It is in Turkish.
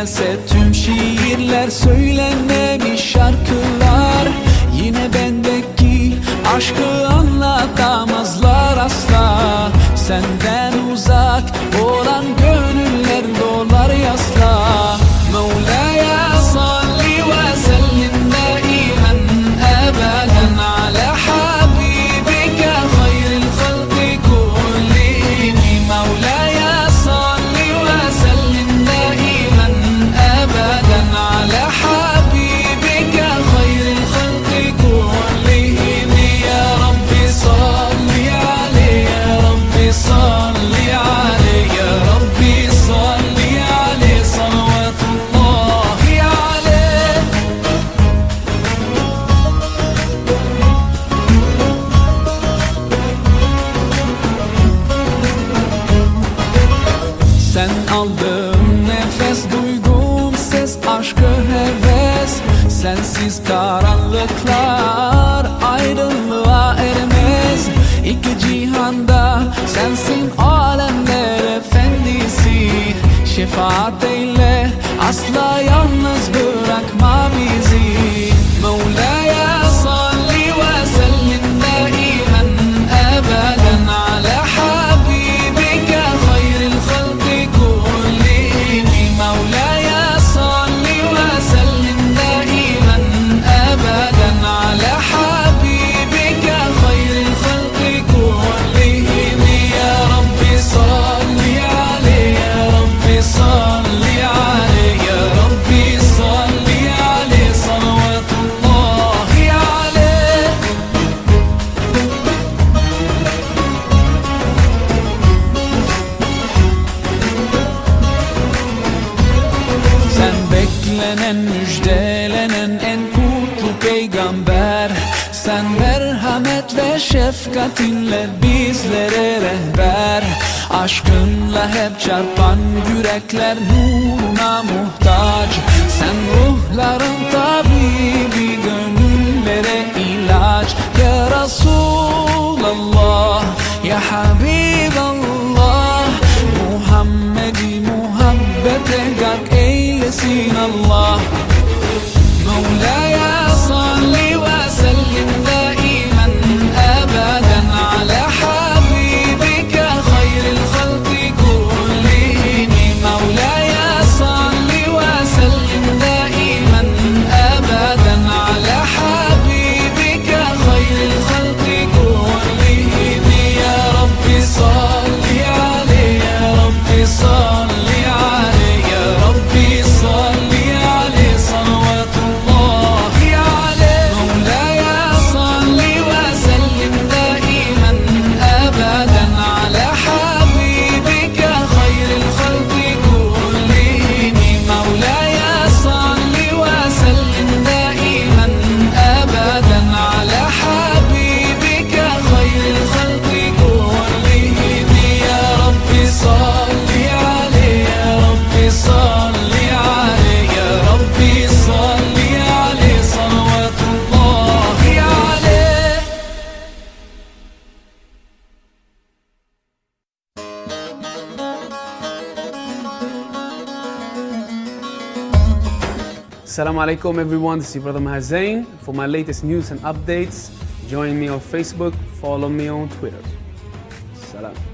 gelse tüm şiirler söyle. uzaklar ayrılığa ermez. İki cihanda sensin alemler efendisi. Şefaat söylenen en kutlu peygamber. Sen merhamet ve şefkatinle bizlere rehber. Aşkınla hep çarpan yürekler nuruna muhtaç. Sen ruhların tabibi gönüllere ilaç. Ya Resulallah, ya Habiballah Muhammed'i muhabbete gark eylesin Allah. Assalamu alaikum everyone, this is Brother Mahazain. For my latest news and updates, join me on Facebook, follow me on Twitter. Salam.